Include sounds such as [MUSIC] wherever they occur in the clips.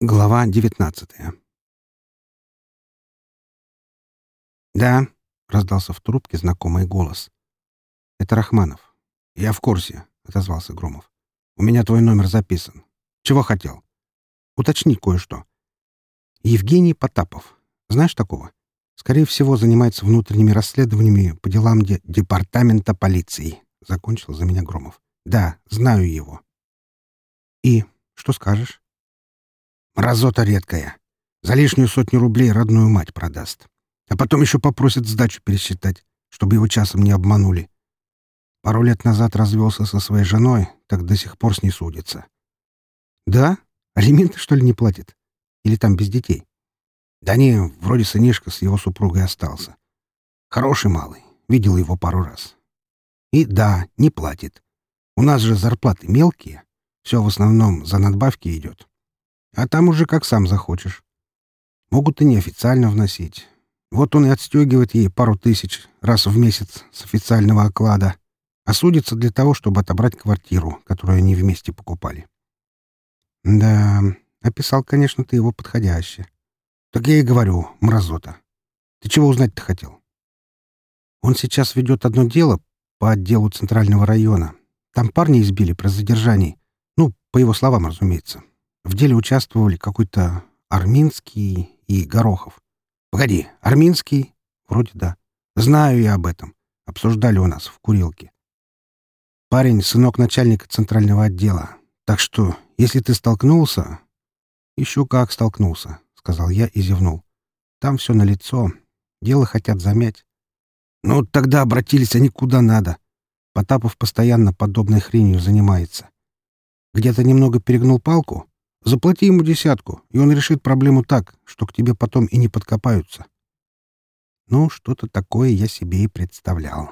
Глава девятнадцатая «Да», — раздался в трубке знакомый голос. «Это Рахманов». «Я в курсе», — отозвался Громов. «У меня твой номер записан. Чего хотел?» «Уточнить кое-что. Евгений Потапов. Знаешь такого? Скорее всего, занимается внутренними расследованиями по делам де департамента полиции», — закончил за меня Громов. «Да, знаю его». «И что скажешь?» «Мразота редкая. За лишнюю сотню рублей родную мать продаст. А потом еще попросит сдачу пересчитать, чтобы его часом не обманули. Пару лет назад развелся со своей женой, так до сих пор с ней судится. Да? Алименты, что ли, не платит? Или там без детей? Да не, вроде сынишка с его супругой остался. Хороший малый. Видел его пару раз. И да, не платит. У нас же зарплаты мелкие. Все в основном за надбавки идет. А там уже как сам захочешь. Могут и неофициально вносить. Вот он и отстегивает ей пару тысяч раз в месяц с официального оклада, а судится для того, чтобы отобрать квартиру, которую они вместе покупали. Да, описал, конечно, ты его подходяще. Так я и говорю, мразота. Ты чего узнать-то хотел? Он сейчас ведет одно дело по отделу Центрального района. Там парни избили при задержании. Ну, по его словам, разумеется. В деле участвовали какой-то Арминский и Горохов. Погоди, Арминский? Вроде да. Знаю я об этом. Обсуждали у нас в курилке. Парень — сынок начальника центрального отдела. Так что, если ты столкнулся... Еще как столкнулся, — сказал я и зевнул. Там все налицо. Дело хотят замять. Ну, тогда обратились они куда надо. Потапов постоянно подобной хренью занимается. Где-то немного перегнул палку, Заплати ему десятку, и он решит проблему так, что к тебе потом и не подкопаются. Ну, что-то такое я себе и представлял.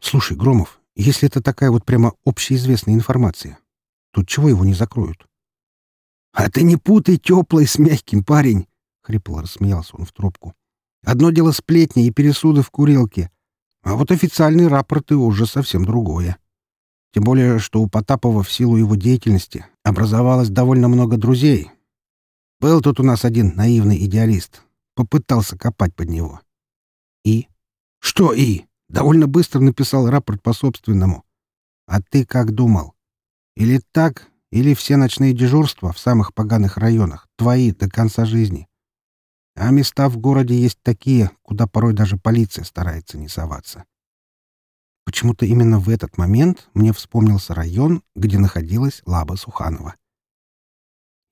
Слушай, Громов, если это такая вот прямо общеизвестная информация, тут чего его не закроют? — А ты не путай теплый с мягким, парень! — хрипло рассмеялся он в трубку. — Одно дело сплетни и пересуды в курилке, а вот официальные рапорты уже совсем другое. Тем более, что у Потапова в силу его деятельности образовалось довольно много друзей. Был тут у нас один наивный идеалист. Попытался копать под него. И? Что и? Довольно быстро написал рапорт по собственному. А ты как думал? Или так, или все ночные дежурства в самых поганых районах твои до конца жизни. А места в городе есть такие, куда порой даже полиция старается не соваться. Почему-то именно в этот момент мне вспомнился район, где находилась Лаба Суханова.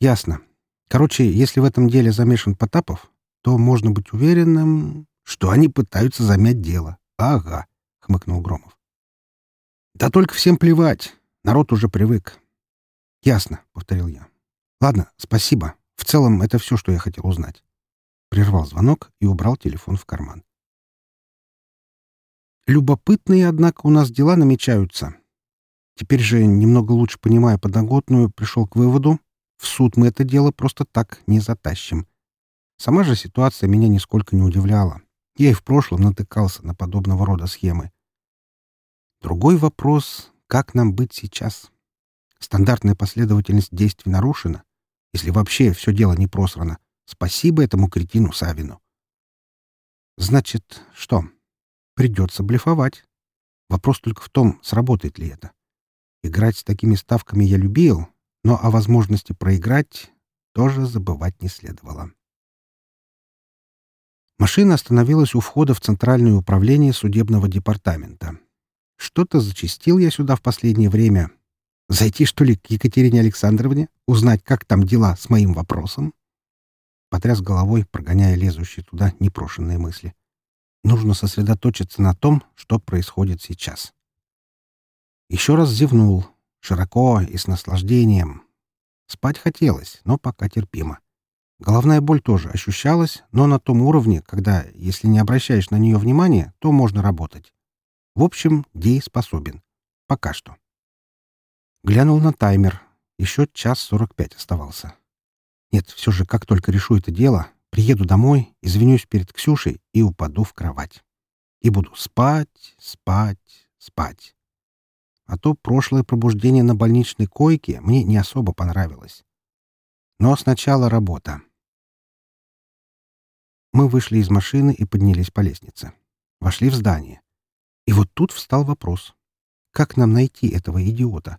Ясно. Короче, если в этом деле замешан Потапов, то можно быть уверенным, что они пытаются замять дело. Ага, — хмыкнул Громов. Да только всем плевать. Народ уже привык. Ясно, — повторил я. Ладно, спасибо. В целом, это все, что я хотел узнать. Прервал звонок и убрал телефон в карман. Любопытные, однако, у нас дела намечаются. Теперь же, немного лучше понимая подноготную, пришел к выводу, в суд мы это дело просто так не затащим. Сама же ситуация меня нисколько не удивляла. Я и в прошлом натыкался на подобного рода схемы. Другой вопрос — как нам быть сейчас? Стандартная последовательность действий нарушена. Если вообще все дело не просрано, спасибо этому кретину Савину. Значит, что? Придется блефовать. Вопрос только в том, сработает ли это. Играть с такими ставками я любил, но о возможности проиграть тоже забывать не следовало. Машина остановилась у входа в Центральное управление судебного департамента. Что-то зачастил я сюда в последнее время. Зайти, что ли, к Екатерине Александровне? Узнать, как там дела с моим вопросом? Потряс головой, прогоняя лезущие туда непрошенные мысли. Нужно сосредоточиться на том, что происходит сейчас. Еще раз зевнул, широко и с наслаждением. Спать хотелось, но пока терпимо. Головная боль тоже ощущалась, но на том уровне, когда, если не обращаешь на нее внимания, то можно работать. В общем, дееспособен. Пока что. Глянул на таймер. Еще час сорок пять оставался. Нет, все же, как только решу это дело, Приеду домой, извинюсь перед Ксюшей и упаду в кровать. И буду спать, спать, спать. А то прошлое пробуждение на больничной койке мне не особо понравилось. Но сначала работа. Мы вышли из машины и поднялись по лестнице. Вошли в здание. И вот тут встал вопрос. Как нам найти этого идиота?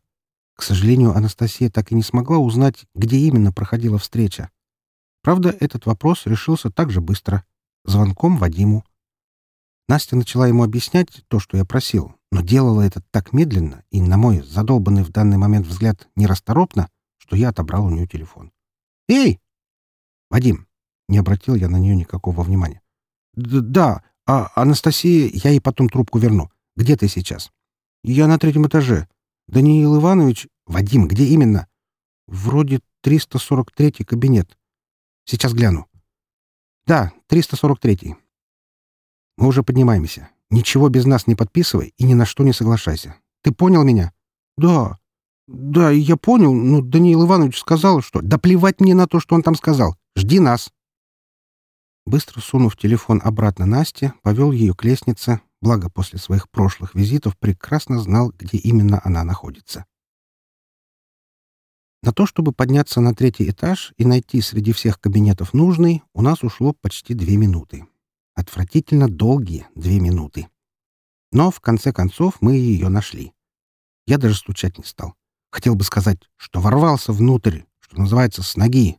К сожалению, Анастасия так и не смогла узнать, где именно проходила встреча. Правда, этот вопрос решился так же быстро. Звонком Вадиму. Настя начала ему объяснять то, что я просил, но делала это так медленно и, на мой задолбанный в данный момент взгляд, нерасторопно, что я отобрал у нее телефон. «Эй!» «Вадим!» — не обратил я на нее никакого внимания. «Да, а Анастасия, я ей потом трубку верну. Где ты сейчас?» «Я на третьем этаже. Даниил Иванович...» «Вадим, где именно?» «Вроде 343-й кабинет. Сейчас гляну». «Да, 343-й. Мы уже поднимаемся. Ничего без нас не подписывай и ни на что не соглашайся. Ты понял меня? Да. Да, я понял, но Даниил Иванович сказал, что... Да плевать мне на то, что он там сказал. Жди нас. Быстро сунув телефон обратно Насте, повел ее к лестнице, благо после своих прошлых визитов прекрасно знал, где именно она находится. На то, чтобы подняться на третий этаж и найти среди всех кабинетов нужный, у нас ушло почти две минуты. Отвратительно долгие две минуты. Но, в конце концов, мы ее нашли. Я даже стучать не стал. Хотел бы сказать, что ворвался внутрь, что называется, с ноги.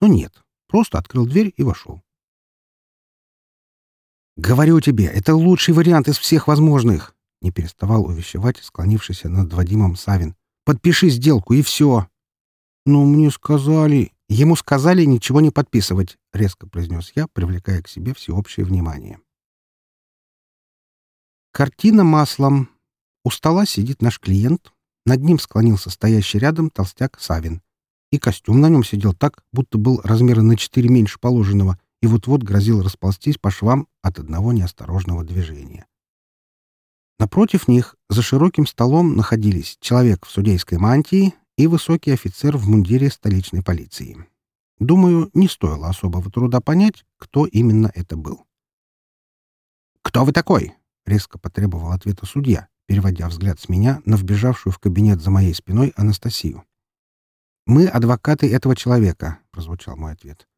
Но нет, просто открыл дверь и вошел. «Говорю тебе, это лучший вариант из всех возможных!» — не переставал увещевать склонившийся над Вадимом Савин. «Подпиши сделку, и все!» «Ну, мне сказали...» «Ему сказали ничего не подписывать», — резко произнес я, привлекая к себе всеобщее внимание. Картина маслом. У стола сидит наш клиент. Над ним склонился стоящий рядом толстяк Савин. И костюм на нем сидел так, будто был размера на четыре меньше положенного, и вот-вот грозил расползтись по швам от одного неосторожного движения. Напротив них, за широким столом, находились человек в судейской мантии и высокий офицер в мундире столичной полиции. Думаю, не стоило особого труда понять, кто именно это был. «Кто вы такой?» — резко потребовал ответа судья, переводя взгляд с меня на вбежавшую в кабинет за моей спиной Анастасию. «Мы адвокаты этого человека», — прозвучал мой ответ.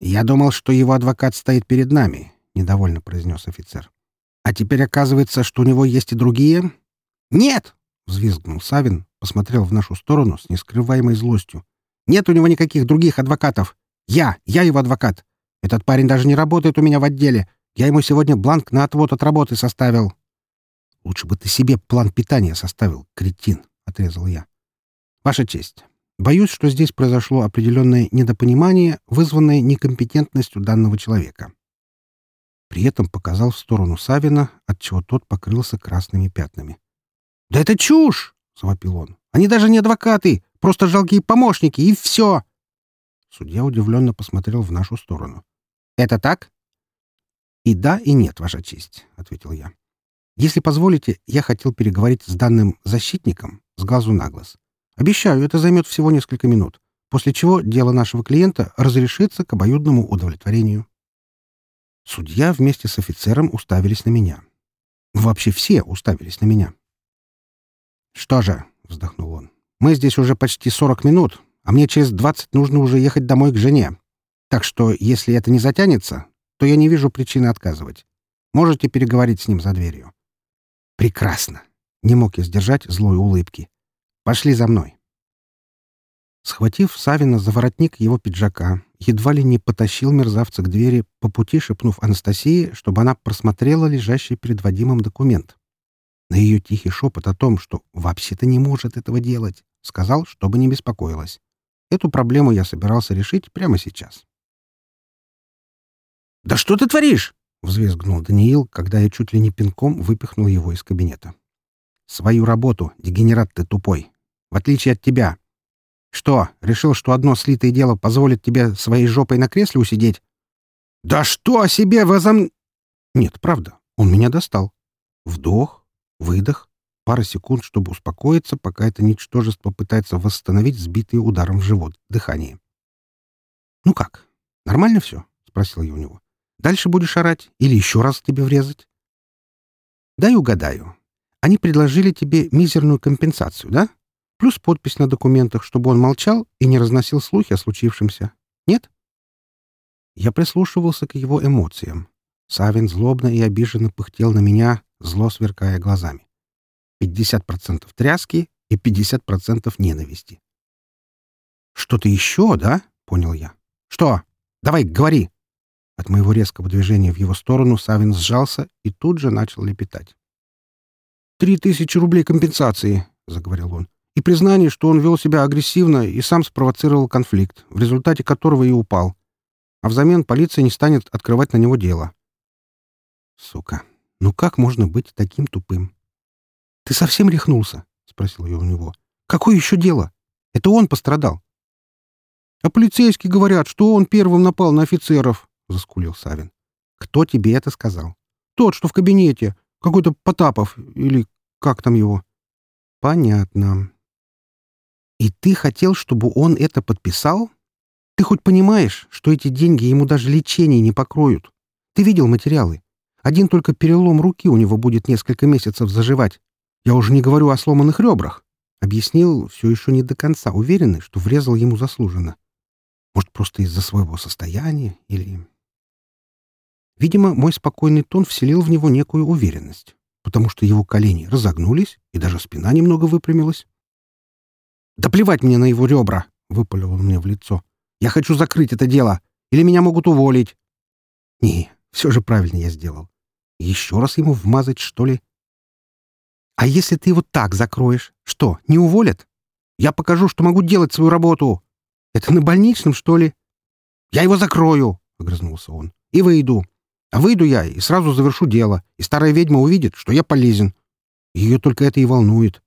«Я думал, что его адвокат стоит перед нами», — недовольно произнес офицер. «А теперь оказывается, что у него есть и другие?» «Нет!» — взвизгнул Савин, посмотрел в нашу сторону с нескрываемой злостью. «Нет у него никаких других адвокатов. Я, я его адвокат. Этот парень даже не работает у меня в отделе. Я ему сегодня бланк на отвод от работы составил». «Лучше бы ты себе план питания составил, кретин», — отрезал я. «Ваша честь, боюсь, что здесь произошло определенное недопонимание, вызванное некомпетентностью данного человека». При этом показал в сторону Савина, отчего тот покрылся красными пятнами. «Да это чушь!» — завопил он. «Они даже не адвокаты, просто жалкие помощники, и все!» Судья удивленно посмотрел в нашу сторону. «Это так?» «И да, и нет, Ваша честь», — ответил я. «Если позволите, я хотел переговорить с данным защитником с глазу на глаз. Обещаю, это займет всего несколько минут, после чего дело нашего клиента разрешится к обоюдному удовлетворению». Судья вместе с офицером уставились на меня. Вообще все уставились на меня. «Что же?» — вздохнул он. «Мы здесь уже почти сорок минут, а мне через двадцать нужно уже ехать домой к жене. Так что, если это не затянется, то я не вижу причины отказывать. Можете переговорить с ним за дверью». «Прекрасно!» — не мог я сдержать злой улыбки. «Пошли за мной». Схватив Савина за воротник его пиджака, едва ли не потащил мерзавца к двери, по пути шепнув Анастасии, чтобы она просмотрела лежащий перед Вадимом документ. На ее тихий шепот о том, что вообще-то не может этого делать, сказал, чтобы не беспокоилась. Эту проблему я собирался решить прямо сейчас. «Да что ты творишь?» — взвизгнул Даниил, когда я чуть ли не пинком выпихнул его из кабинета. «Свою работу, дегенерат ты тупой. В отличие от тебя. Что, решил, что одно слитое дело позволит тебе своей жопой на кресле усидеть? Да что о себе возом... Нет, правда, он меня достал. Вдох, Выдох. Пара секунд, чтобы успокоиться, пока это ничтожество пытается восстановить сбитый ударом в живот дыхание. «Ну как? Нормально все?» — спросил я у него. «Дальше будешь орать или еще раз тебе врезать?» «Дай угадаю. Они предложили тебе мизерную компенсацию, да? Плюс подпись на документах, чтобы он молчал и не разносил слухи о случившемся. Нет? Я прислушивался к его эмоциям. Савин злобно и обиженно пыхтел на меня, зло сверкая глазами. 50% тряски и 50% ненависти. «Что-то еще, да?» — понял я. «Что? Давай, говори!» От моего резкого движения в его сторону Савин сжался и тут же начал лепетать. «Три тысячи рублей компенсации», — заговорил он, «и признание, что он вел себя агрессивно и сам спровоцировал конфликт, в результате которого и упал. А взамен полиция не станет открывать на него дело. Сука, ну как можно быть таким тупым? Ты совсем рехнулся? Спросил я у него. Какое еще дело? Это он пострадал. А полицейские говорят, что он первым напал на офицеров, заскулил Савин. Кто тебе это сказал? Тот, что в кабинете. Какой-то Потапов или как там его. Понятно. И ты хотел, чтобы он это подписал? Ты хоть понимаешь, что эти деньги ему даже лечение не покроют? Ты видел материалы? Один только перелом руки у него будет несколько месяцев заживать. Я уже не говорю о сломанных ребрах. Объяснил, все еще не до конца уверенный, что врезал ему заслуженно. Может, просто из-за своего состояния или... Видимо, мой спокойный тон вселил в него некую уверенность, потому что его колени разогнулись, и даже спина немного выпрямилась. «Да плевать мне на его ребра!» — выпалил он мне в лицо. «Я хочу закрыть это дело, или меня могут уволить!» «Не, все же правильно я сделал. Еще раз ему вмазать, что ли? А если ты его так закроешь, что, не уволят? Я покажу, что могу делать свою работу. Это на больничном, что ли? Я его закрою, — огрызнулся он, — и выйду. А выйду я и сразу завершу дело, и старая ведьма увидит, что я полезен. Ее только это и волнует.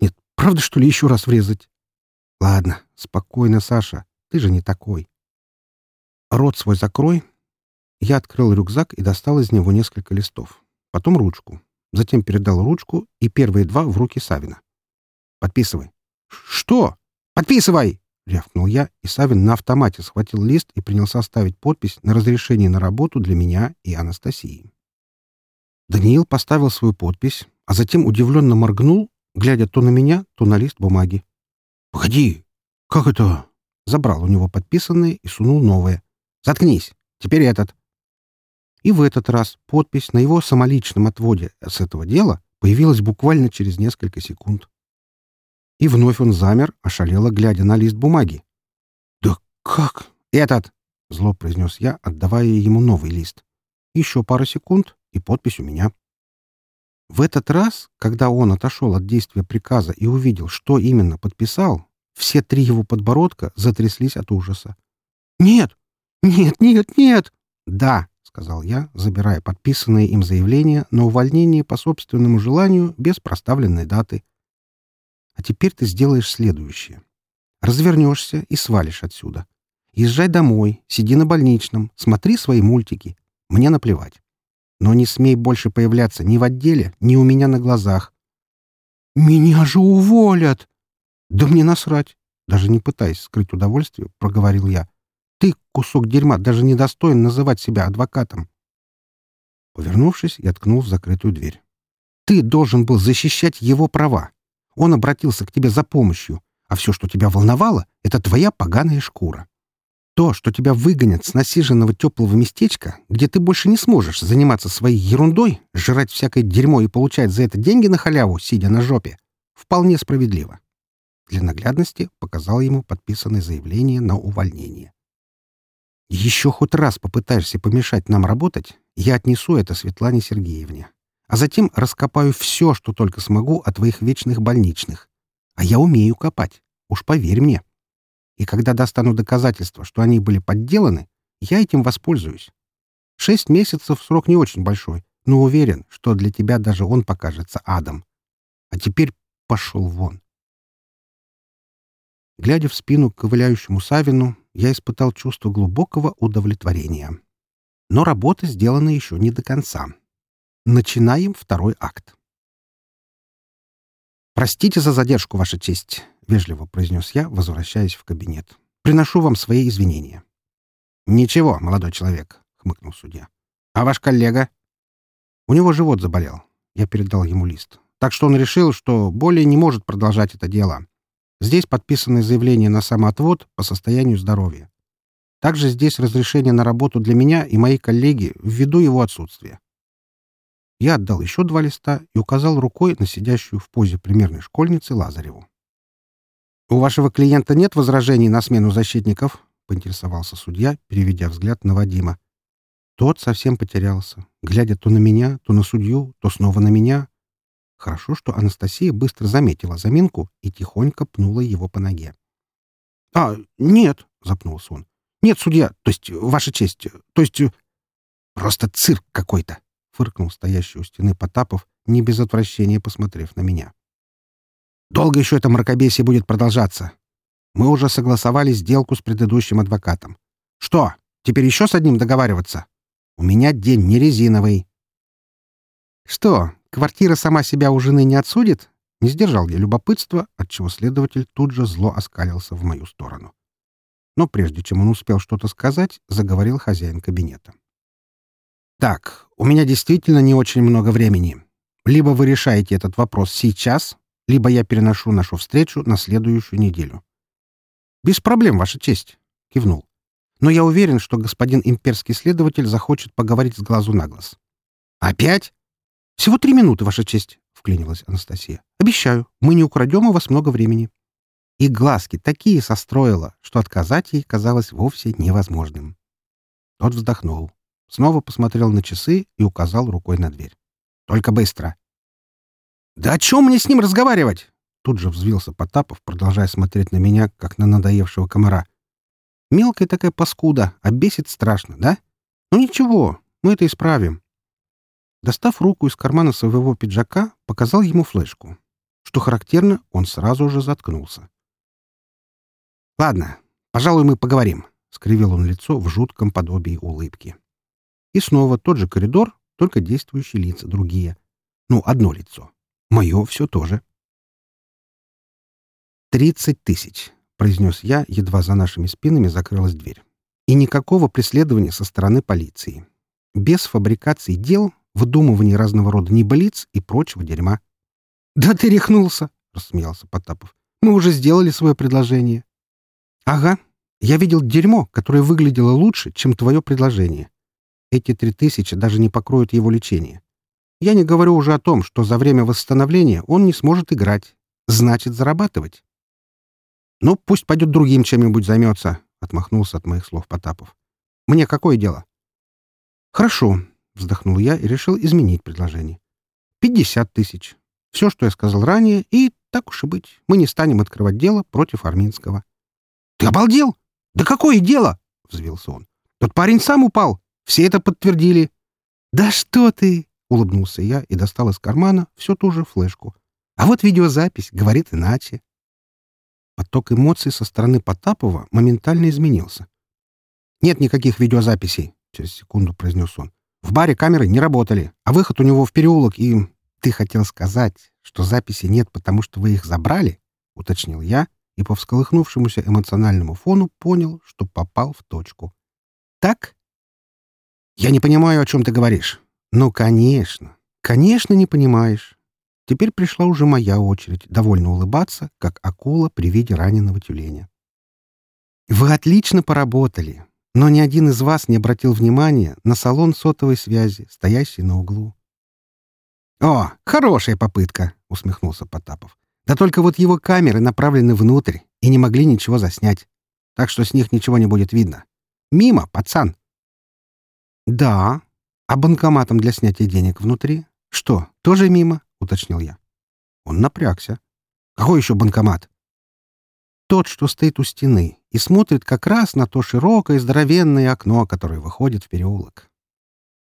Нет, правда, что ли, еще раз врезать? Ладно, спокойно, Саша, ты же не такой. Рот свой закрой я открыл рюкзак и достал из него несколько листов. Потом ручку. Затем передал ручку и первые два в руки Савина. «Подписывай». «Что? Подписывай!» — рявкнул я, и Савин на автомате схватил лист и принялся ставить подпись на разрешение на работу для меня и Анастасии. Даниил поставил свою подпись, а затем удивленно моргнул, глядя то на меня, то на лист бумаги. «Погоди! Как это?» Забрал у него подписанное и сунул новое. «Заткнись! Теперь этот!» И в этот раз подпись на его самоличном отводе с этого дела появилась буквально через несколько секунд. И вновь он замер, ошалело глядя на лист бумаги. «Да как? Этот!» — зло произнес я, отдавая ему новый лист. Еще пара секунд, и подпись у меня. В этот раз, когда он отошел от действия приказа и увидел, что именно подписал, все три его подбородка затряслись от ужаса. «Нет! Нет, нет, нет!» «Да!» Сказал я, забирая подписанное им заявление на увольнение по собственному желанию без проставленной даты. А теперь ты сделаешь следующее. Развернешься и свалишь отсюда. Езжай домой, сиди на больничном, смотри свои мультики. Мне наплевать. Но не смей больше появляться ни в отделе, ни у меня на глазах. «Меня же уволят!» «Да мне насрать!» Даже не пытаясь скрыть удовольствие, проговорил я. Ты, кусок дерьма, даже не достоин называть себя адвокатом. Повернувшись, я ткнул в закрытую дверь. Ты должен был защищать его права. Он обратился к тебе за помощью, а все, что тебя волновало, — это твоя поганая шкура. То, что тебя выгонят с насиженного теплого местечка, где ты больше не сможешь заниматься своей ерундой, жрать всякое дерьмо и получать за это деньги на халяву, сидя на жопе, вполне справедливо. Для наглядности показал ему подписанное заявление на увольнение. Еще хоть раз попытаешься помешать нам работать, я отнесу это Светлане Сергеевне. А затем раскопаю все, что только смогу о твоих вечных больничных. А я умею копать, уж поверь мне. И когда достану доказательства, что они были подделаны, я этим воспользуюсь. Шесть месяцев срок не очень большой, но уверен, что для тебя даже он покажется адом. А теперь пошел вон. Глядя в спину ковыляющему Савину, я испытал чувство глубокого удовлетворения. Но работа сделана еще не до конца. Начинаем второй акт. «Простите за задержку, Ваша честь», — вежливо произнес я, возвращаясь в кабинет. «Приношу вам свои извинения». «Ничего, молодой человек», — хмыкнул судья. «А ваш коллега?» «У него живот заболел». Я передал ему лист. так что он решил, что более не может продолжать это дело. Здесь подписано заявление на самоотвод по состоянию здоровья. Также здесь разрешение на работу для меня и моей коллеги ввиду его отсутствия. Я отдал еще два листа и указал рукой на сидящую в позе примерной школьницы Лазареву. «У вашего клиента нет возражений на смену защитников?» — поинтересовался судья, переведя взгляд на Вадима. Тот совсем потерялся, глядя то на меня, то на судью, то снова на меня. Хорошо, что Анастасия быстро заметила заминку и тихонько пнула его по ноге. — А, нет, — запнулся он. — Нет, судья, то есть, ваша честь, то есть... Просто цирк какой-то, — фыркнул стоящий у стены Потапов, не без отвращения посмотрев на меня. — Долго еще это мракобесие будет продолжаться? Мы уже согласовали сделку с предыдущим адвокатом. Что, теперь еще с одним договариваться? У меня день не резиновый. — Что, Квартира сама себя у жены не отсудит? Не сдержал я любопытства, отчего следователь тут же зло оскалился в мою сторону. Но прежде чем он успел что-то сказать, заговорил хозяин кабинета. «Так, у меня действительно не очень много времени. Либо вы решаете этот вопрос сейчас, либо я переношу нашу встречу на следующую неделю». «Без проблем, Ваша честь», — кивнул. «Но я уверен, что господин имперский следователь захочет поговорить с глазу на глаз». «Опять?» «Всего три минуты, Ваша честь», — вклинилась Анастасия. «Обещаю, мы не украдем у вас много времени». И глазки такие состроила, что отказать ей казалось вовсе невозможным. Тот вздохнул, снова посмотрел на часы и указал рукой на дверь. «Только быстро!» «Да о чем мне с ним разговаривать?» Тут же взвился Потапов, продолжая смотреть на меня, как на надоевшего комара. «Мелкая такая паскуда, а бесит страшно, да? Ну ничего, мы это исправим. Достав руку из кармана своего пиджака, показал ему флешку. Что характерно, он сразу же заткнулся. «Ладно, пожалуй, мы поговорим», — скривил он лицо в жутком подобии улыбки. И снова тот же коридор, только действующие лица другие. Ну, одно лицо. Мое все тоже. «Тридцать тысяч», — произнес я, едва за нашими спинами закрылась дверь. «И никакого преследования со стороны полиции. Без фабрикации дел выдумывание разного рода небылиц и прочего дерьма. — Да ты рехнулся! — рассмеялся Потапов. — Мы уже сделали свое предложение. — Ага. Я видел дерьмо, которое выглядело лучше, чем твое предложение. Эти три тысячи даже не покроют его лечение. Я не говорю уже о том, что за время восстановления он не сможет играть. Значит, зарабатывать. — Ну, пусть пойдет другим чем-нибудь займется, — отмахнулся от моих слов Потапов. — Мне какое дело? — Хорошо. Вздохнул я и решил изменить предложение. «Пятьдесят тысяч. Все, что я сказал ранее, и, так уж и быть, мы не станем открывать дело против Арминского». «Ты обалдел? Да какое дело?» — взвился он. «Тот парень сам упал. Все это подтвердили». «Да что ты!» — улыбнулся я и достал из кармана всю ту же флешку. «А вот видеозапись говорит иначе». Поток эмоций со стороны Потапова моментально изменился. «Нет никаких видеозаписей», — через секунду произнес он. В баре камеры не работали, а выход у него в переулок, и... Ты хотел сказать, что записи нет, потому что вы их забрали? Уточнил я, и по всколыхнувшемуся эмоциональному фону понял, что попал в точку. Так? Я не понимаю, о чем ты говоришь. Ну, конечно. Конечно, не понимаешь. Теперь пришла уже моя очередь довольно улыбаться, как акула при виде раненого тюленя. Вы отлично поработали. Но ни один из вас не обратил внимания на салон сотовой связи, стоящий на углу. «О, хорошая попытка!» — усмехнулся Потапов. «Да только вот его камеры направлены внутрь и не могли ничего заснять, так что с них ничего не будет видно. Мимо, пацан!» «Да. А банкоматом для снятия денег внутри? Что, тоже мимо?» — уточнил я. Он напрягся. «Какой еще банкомат?» Тот, что стоит у стены и смотрит как раз на то широкое здоровенное окно, которое выходит в переулок.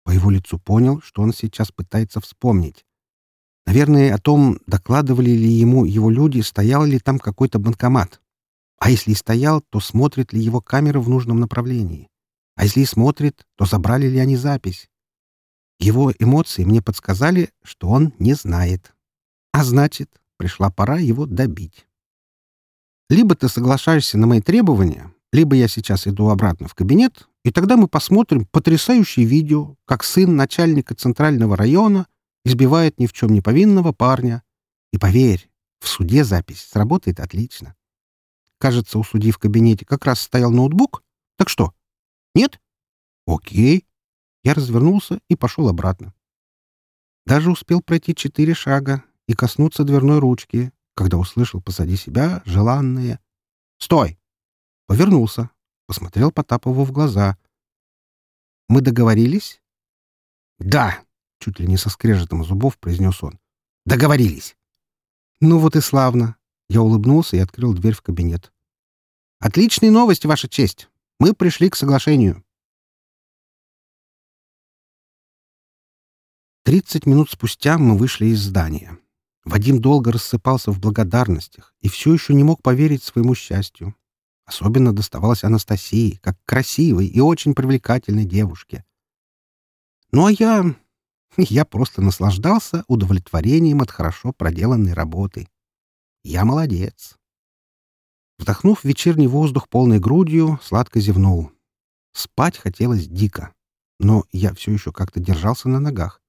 По его лицу понял, что он сейчас пытается вспомнить. Наверное, о том, докладывали ли ему его люди, стоял ли там какой-то банкомат. А если и стоял, то смотрит ли его камера в нужном направлении. А если и смотрит, то забрали ли они запись. Его эмоции мне подсказали, что он не знает. А значит, пришла пора его добить. Либо ты соглашаешься на мои требования, либо я сейчас иду обратно в кабинет, и тогда мы посмотрим потрясающее видео, как сын начальника центрального района избивает ни в чем не повинного парня. И поверь, в суде запись сработает отлично. Кажется, у судьи в кабинете как раз стоял ноутбук. Так что? Нет? Окей. Я развернулся и пошел обратно. Даже успел пройти четыре шага и коснуться дверной ручки, когда услышал позади себя желанное «Стой!». Повернулся, посмотрел Потапову в глаза. «Мы договорились?» «Да!» — чуть ли не со скрежетом зубов произнес он. «Договорились!» «Ну вот и славно!» Я улыбнулся и открыл дверь в кабинет. «Отличные новости, Ваша честь! Мы пришли к соглашению!» Тридцать минут спустя мы вышли из здания. Вадим долго рассыпался в благодарностях и все еще не мог поверить своему счастью. Особенно доставалось Анастасии, как красивой и очень привлекательной девушке. Ну а я... [LAUGHS] Я просто наслаждался удовлетворением от хорошо проделанной работы. Я молодец. Вдохнув вечерний воздух полной грудью, сладко зевнул. Спать хотелось дико, но я все еще как-то держался на ногах.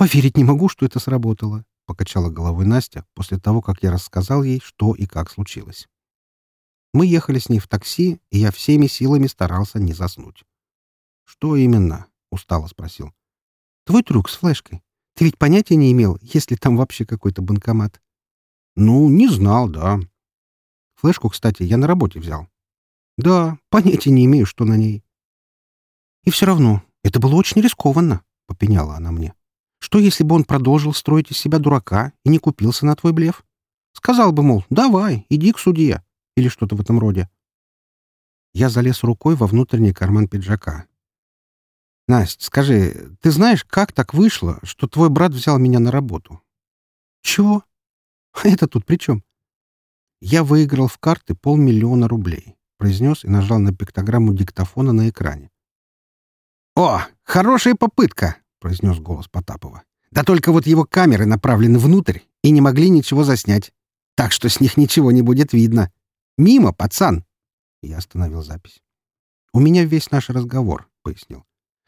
«Поверить не могу, что это сработало», — покачала головой Настя после того, как я рассказал ей, что и как случилось. Мы ехали с ней в такси, и я всеми силами старался не заснуть. «Что именно?» — устало спросил. «Твой трюк с флешкой. Ты ведь понятия не имел, есть ли там вообще какой-то банкомат?» «Ну, не знал, да». Флешку, кстати, я на работе взял. «Да, понятия не имею, что на ней». «И все равно, это было очень рискованно», — попеняла она мне. Что, если бы он продолжил строить из себя дурака и не купился на твой блеф? Сказал бы, мол, давай, иди к судье. Или что-то в этом роде. Я залез рукой во внутренний карман пиджака. «Насть, скажи, ты знаешь, как так вышло, что твой брат взял меня на работу?» «Чего? А это тут при чем?» «Я выиграл в карты полмиллиона рублей», — произнес и нажал на пиктограмму диктофона на экране. «О, хорошая попытка!» — произнес голос Потапова. «Да только вот его камеры направлены внутрь и не могли ничего заснять. Так что с них ничего не будет видно. Мимо, пацан!» Я остановил запись. «У меня весь наш разговор», — пояснил.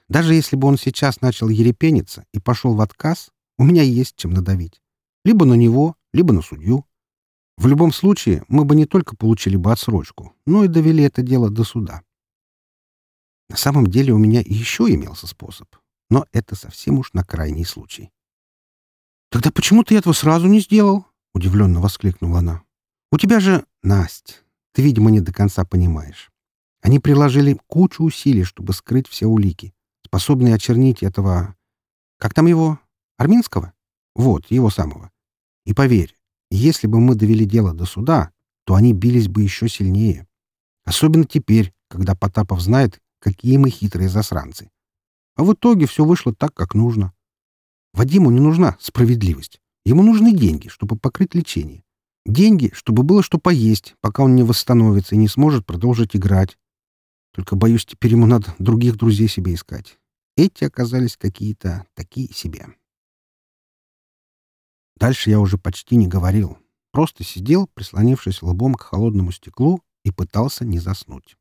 «Даже если бы он сейчас начал ерепениться и пошел в отказ, у меня есть чем надавить. Либо на него, либо на судью. В любом случае, мы бы не только получили бы отсрочку, но и довели это дело до суда. На самом деле у меня еще имелся способ но это совсем уж на крайний случай. «Тогда почему ты этого сразу не сделал?» — удивленно воскликнула она. «У тебя же... Насть, ты, видимо, не до конца понимаешь. Они приложили кучу усилий, чтобы скрыть все улики, способные очернить этого... Как там его? Арминского? Вот, его самого. И поверь, если бы мы довели дело до суда, то они бились бы еще сильнее. Особенно теперь, когда Потапов знает, какие мы хитрые засранцы. А в итоге все вышло так, как нужно. Вадиму не нужна справедливость. Ему нужны деньги, чтобы покрыть лечение. Деньги, чтобы было что поесть, пока он не восстановится и не сможет продолжить играть. Только, боюсь, теперь ему надо других друзей себе искать. Эти оказались какие-то такие себе. Дальше я уже почти не говорил. Просто сидел, прислонившись лбом к холодному стеклу, и пытался не заснуть.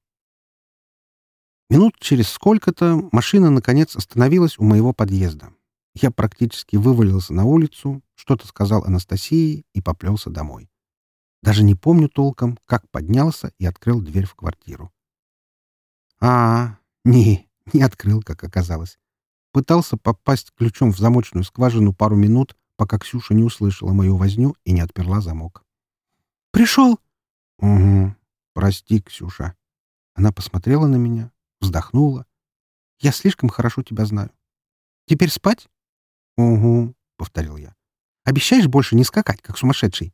Минут через сколько-то машина, наконец, остановилась у моего подъезда. Я практически вывалился на улицу, что-то сказал Анастасии и поплелся домой. Даже не помню толком, как поднялся и открыл дверь в квартиру. А, не, не открыл, как оказалось. Пытался попасть ключом в замочную скважину пару минут, пока Ксюша не услышала мою возню и не отперла замок. «Пришел?» «Угу. Прости, Ксюша». Она посмотрела на меня, вздохнула. «Я слишком хорошо тебя знаю. Теперь спать?» «Угу», — повторил я. «Обещаешь больше не скакать, как сумасшедший?»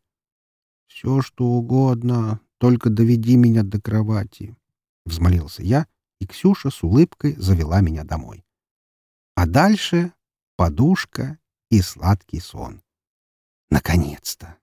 «Все, что угодно, только доведи меня до кровати», — взмолился я, и Ксюша с улыбкой завела меня домой. А дальше подушка и сладкий сон. Наконец-то!